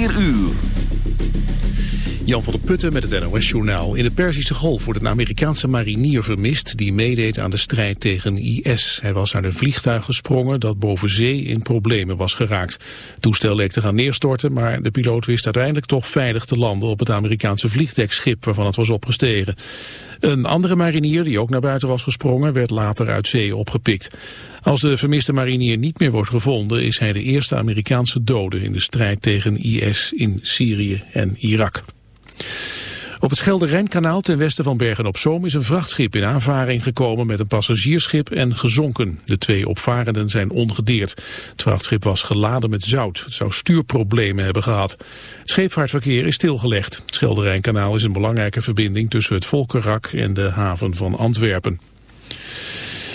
4 uur. Jan van der Putten met het NOS-journaal. In de Perzische Golf wordt een Amerikaanse marinier vermist... die meedeed aan de strijd tegen IS. Hij was uit een vliegtuig gesprongen dat boven zee in problemen was geraakt. Het toestel leek te gaan neerstorten... maar de piloot wist uiteindelijk toch veilig te landen... op het Amerikaanse vliegdekschip waarvan het was opgestegen. Een andere marinier die ook naar buiten was gesprongen... werd later uit zee opgepikt. Als de vermiste marinier niet meer wordt gevonden... is hij de eerste Amerikaanse dode in de strijd tegen IS in Syrië en Irak. Op het Schelde-Rijnkanaal ten westen van Bergen-op-Zoom is een vrachtschip in aanvaring gekomen met een passagiersschip en gezonken. De twee opvarenden zijn ongedeerd. Het vrachtschip was geladen met zout. Het zou stuurproblemen hebben gehad. Het scheepvaartverkeer is stilgelegd. Het Schelde-Rijnkanaal is een belangrijke verbinding tussen het Volkerak en de haven van Antwerpen.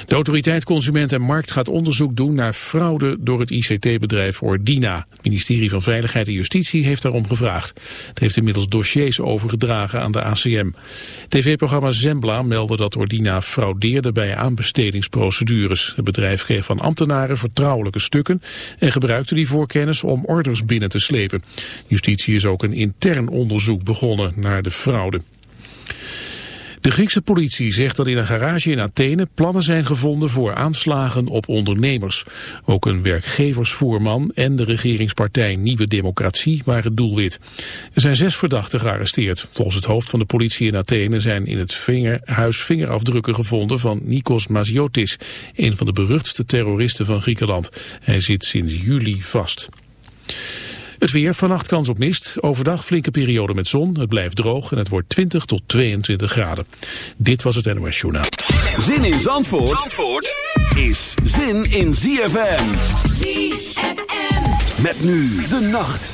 De autoriteit Consument en Markt gaat onderzoek doen naar fraude door het ICT-bedrijf Ordina. Het ministerie van Veiligheid en Justitie heeft daarom gevraagd. Het heeft inmiddels dossiers overgedragen aan de ACM. TV-programma Zembla meldde dat Ordina fraudeerde bij aanbestedingsprocedures. Het bedrijf kreeg van ambtenaren vertrouwelijke stukken en gebruikte die voorkennis om orders binnen te slepen. Justitie is ook een intern onderzoek begonnen naar de fraude. De Griekse politie zegt dat in een garage in Athene plannen zijn gevonden voor aanslagen op ondernemers. Ook een werkgeversvoerman en de regeringspartij Nieuwe Democratie waren doelwit. Er zijn zes verdachten gearresteerd. Volgens het hoofd van de politie in Athene zijn in het huis vingerafdrukken gevonden van Nikos Maziotis, een van de beruchtste terroristen van Griekenland. Hij zit sinds juli vast. Het weer, vannacht kans op mist. Overdag flinke periode met zon. Het blijft droog en het wordt 20 tot 22 graden. Dit was het NOS Journaal. Zin in Zandvoort, Zandvoort is zin in ZFM. ZFM. Met nu de nacht.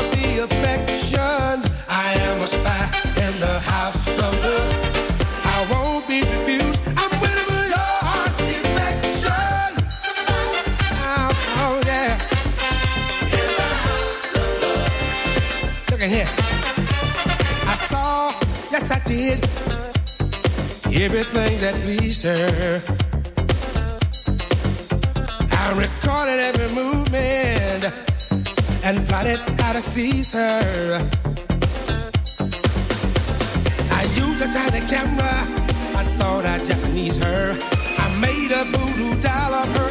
everything that pleased her. I recorded every movement and plotted how to seize her. I used a tiny camera. I thought I'd Japanese her. I made a voodoo doll of her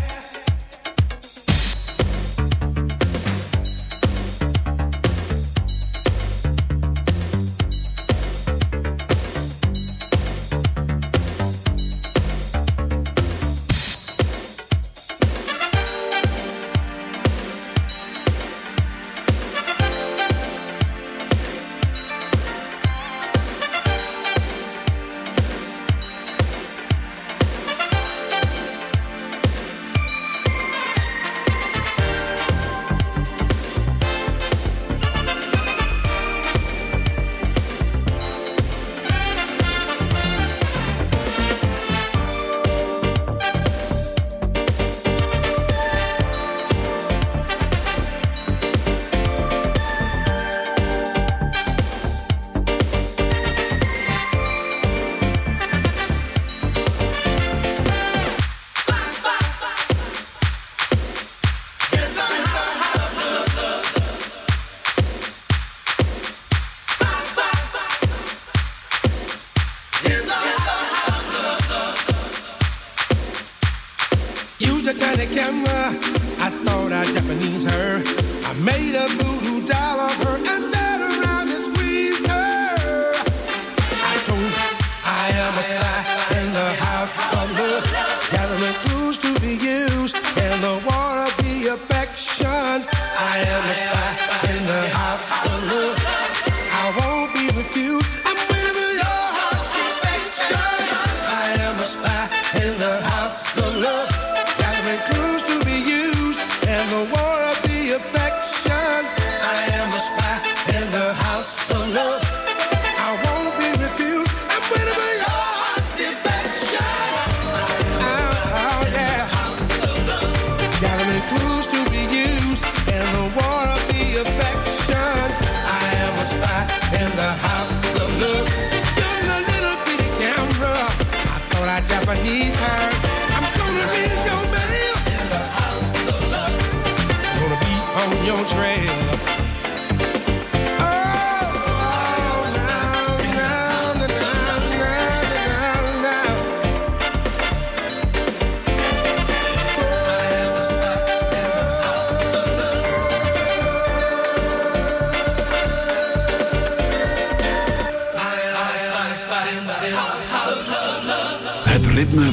the one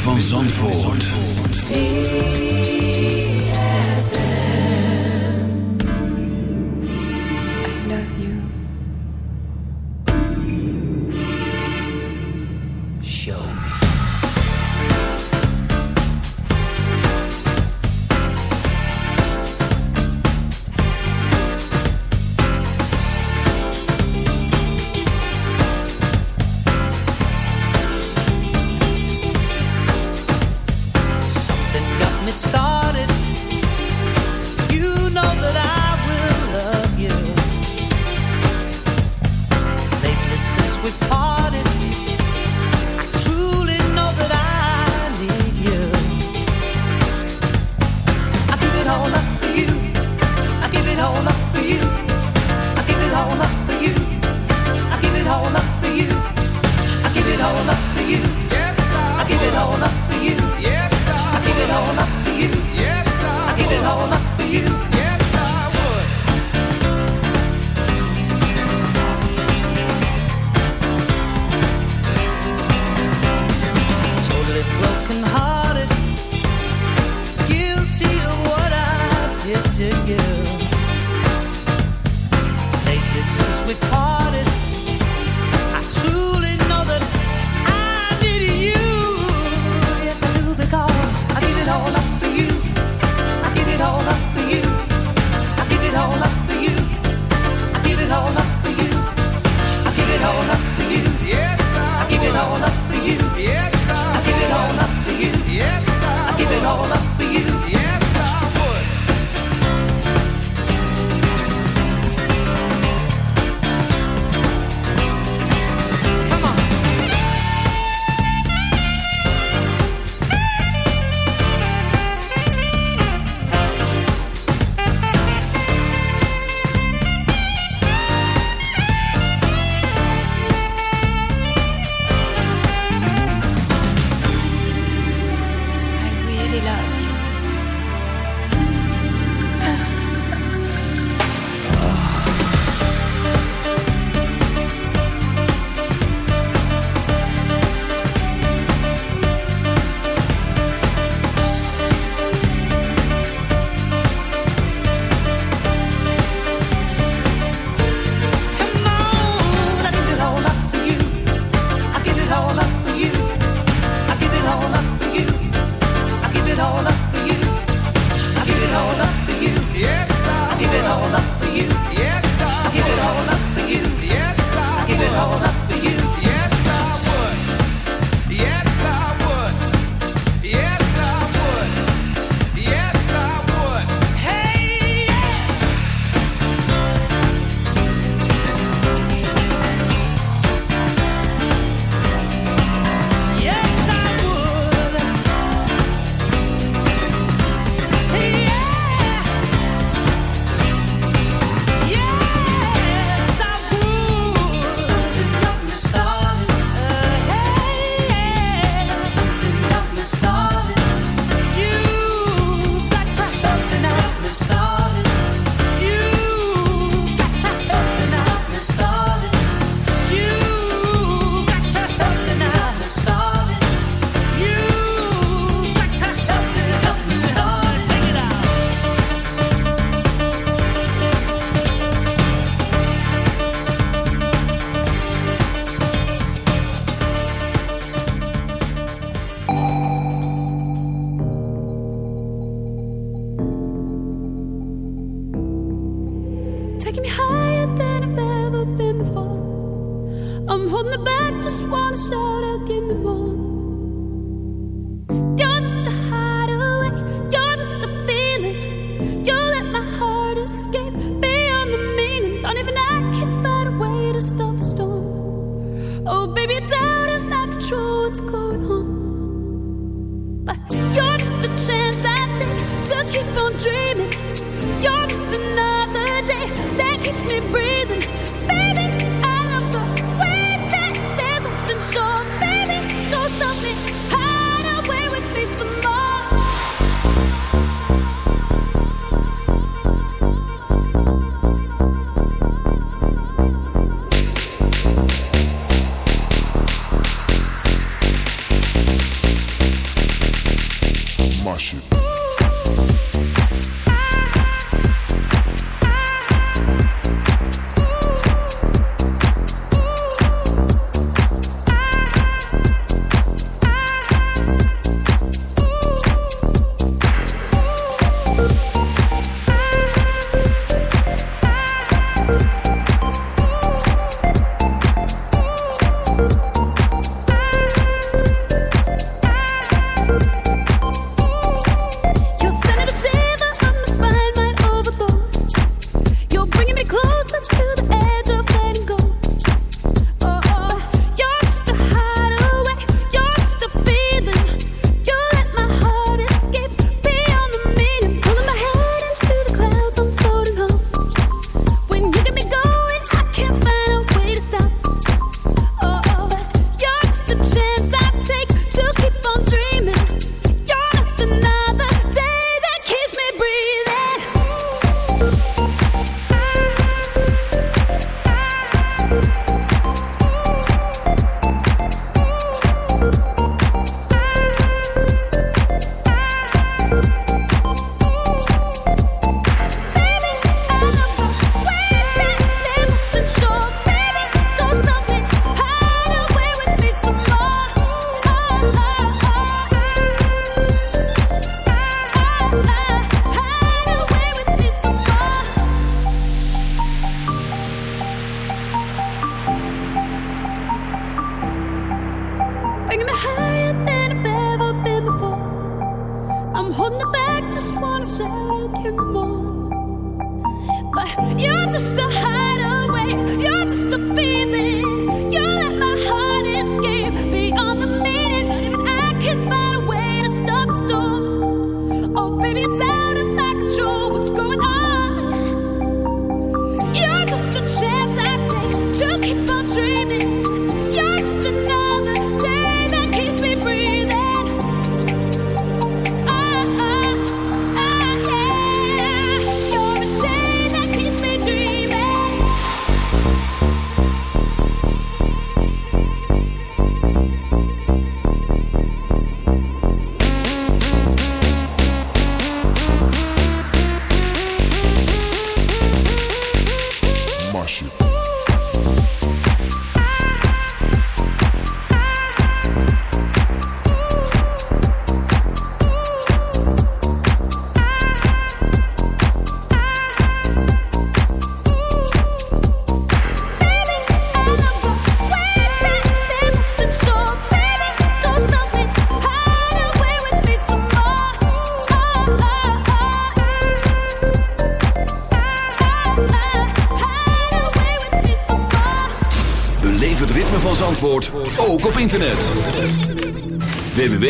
van Zandvoort.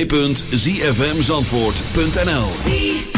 www.zfmzandvoort.nl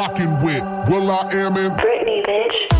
rocking with will.i.am in Britney, bitch.